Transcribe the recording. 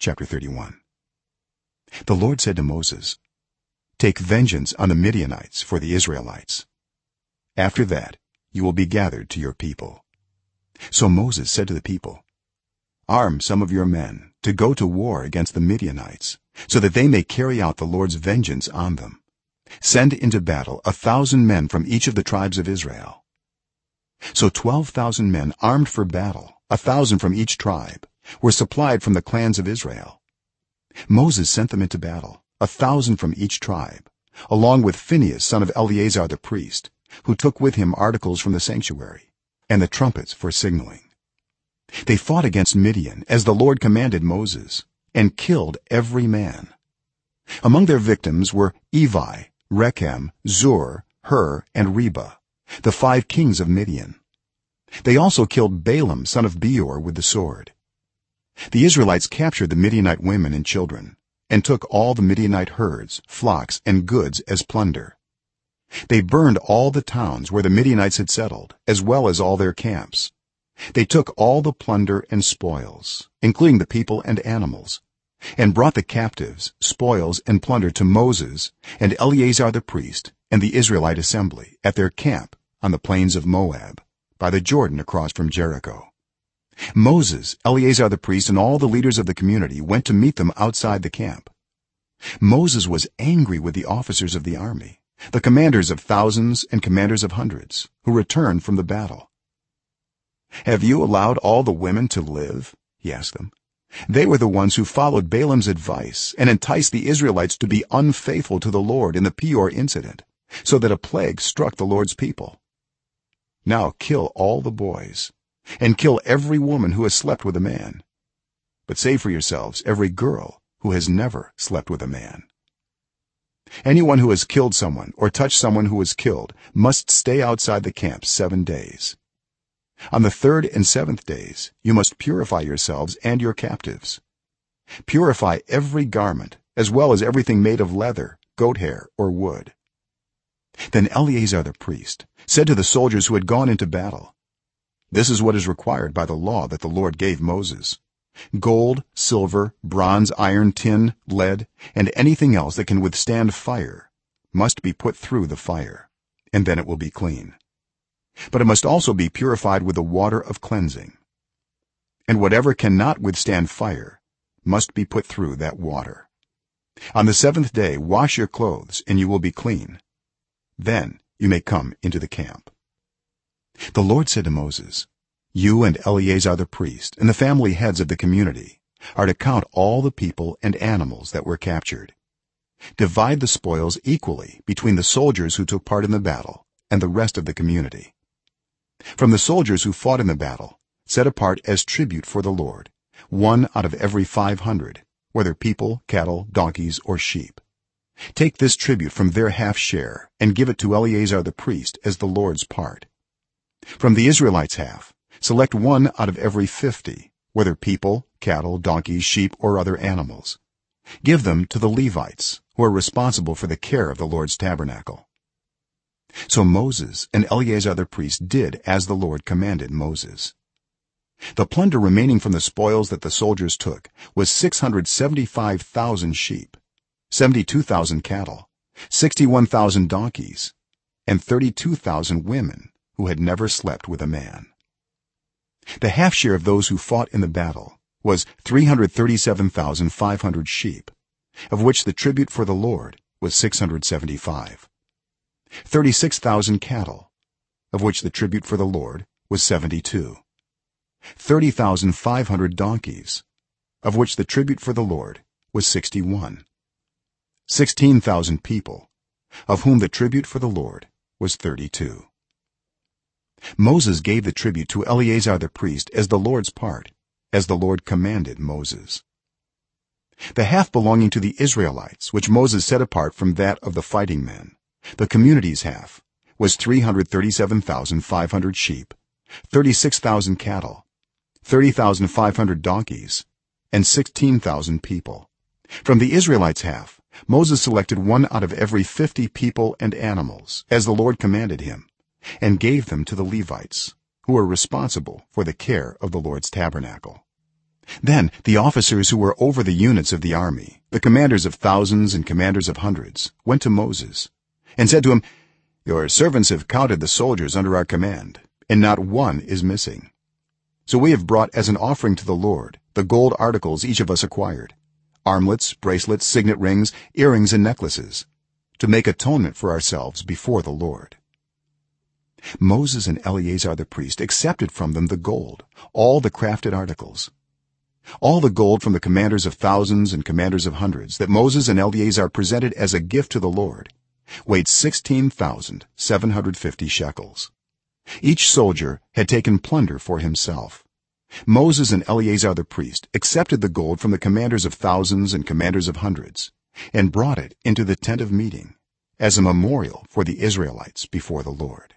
chapter 31 the lord said to moses take vengeance on the midianites for the israelites. After that you will be gathered to your people. So moses said to the people arm some of your men to go to war against the midianites so that they may carry out the lord's vengeance on them. Send into battle a 1000 men from each of the tribes of israel. So 12000 men armed for battle a 1000 from each tribe were supplied from the clans of israel. Moses sent them into battle a 1000 from each tribe along with phinehas son of eleazar the priest who took with him articles from the sanctuary and the trumpets for signaling. They fought against midian as the lord commanded moses and killed every man. Among their victims were evi rekem zur hur and reba the five kings of midian. They also killed balaam son of beor with the sword the israelites captured the midianite women and children and took all the midianite herds flocks and goods as plunder. They burned all the towns where the midianites had settled as well as all their camps. They took all the plunder and spoils including the people and animals and brought the captives spoils and plunder to moses and eleazar the priest and the israelite assembly at their camp on the plains of moab by the jordan across from jericho moses eleazar the priest and all the leaders of the community went to meet them outside the camp. Moses was angry with the officers of the army the commanders of thousands and commanders of hundreds who returned from the battle. Have you allowed all the women to live? he asked them. They were the ones who followed balaam's advice and enticed the israelites to be unfaithful to the lord in the peor incident so that a plague struck the lord's people. Now kill all the boys and kill every woman who has slept with a man. But save for yourselves every girl who has never slept with a man. Anyone who has killed someone or touched someone who was killed must stay outside the camp 7 days. On the 3rd and 7th days you must purify yourselves and your captives. Purify every garment as well as everything made of leather goat hair or wood. Then eleazar the priest said to the soldiers who had gone into battle this is what is required by the law that the lord gave moses. Gold silver bronze iron tin lead and anything else that can withstand fire must be put through the fire and then it will be clean. But it must also be purified with the water of cleansing. And whatever cannot withstand fire must be put through that water. On the 7th day wash your clothes and you will be clean. Then you may come into the camp the lord said to moses you and eleazar the priest and the family heads of the community are to count all the people and animals that were captured. Divide the spoils equally between the soldiers who took part in the battle and the rest of the community. From the soldiers who fought in the battle set apart as tribute for the lord one out of every 500 whether people cattle donkeys or sheep. Take this tribute from their half share and give it to eleazar the priest as the lord's part from the israelites half select one out of every 50 whether people cattle donkeys sheep or other animals. Give them to the levites who are responsible for the care of the lord's tabernacle. So moses and eleazar the priest did as the lord commanded moses. The plunder remaining from the spoils that the soldiers took was 675000 sheep 72000 cattle 61000 donkeys and 32000 women who had never slept with a man. The half share of those who fought in the battle was 337500 sheep of which the tribute for the lord was 675 36000 cattle of which the tribute for the lord was 72 30500 donkeys of which the tribute for the lord was 61 16000 people of whom the tribute for the lord was 32 moses gave the tribute to eleazar the priest as the lord's part as the lord commanded moses. The half belonging to the israelites which moses set apart from that of the fighting men the community's half was 337500 sheep 36000 cattle 30500 donkeys and 16000 people. From the israelites half moses selected one out of every 50 people and animals as the lord commanded him and gave them to the levites who were responsible for the care of the lord's tabernacle. Then the officers who were over the units of the army the commanders of thousands and commanders of hundreds went to moses and said to him your servants have counted the soldiers under our command and not one is missing. So we have brought as an offering to the lord the gold articles each of us acquired armlets bracelets signet rings earrings and necklaces to make atonement for ourselves before the lord moses and eleazar the priest accepted from them the gold all the crafted articles. All the gold from the commanders of thousands and commanders of hundreds that moses and eleazar presented as a gift to the lord weighed 16750 shekels. Each soldier had taken plunder for himself. Moses and eleazar the priest accepted the gold from the commanders of thousands and commanders of hundreds and brought it into the tent of meeting as a memorial for the israelites before the lord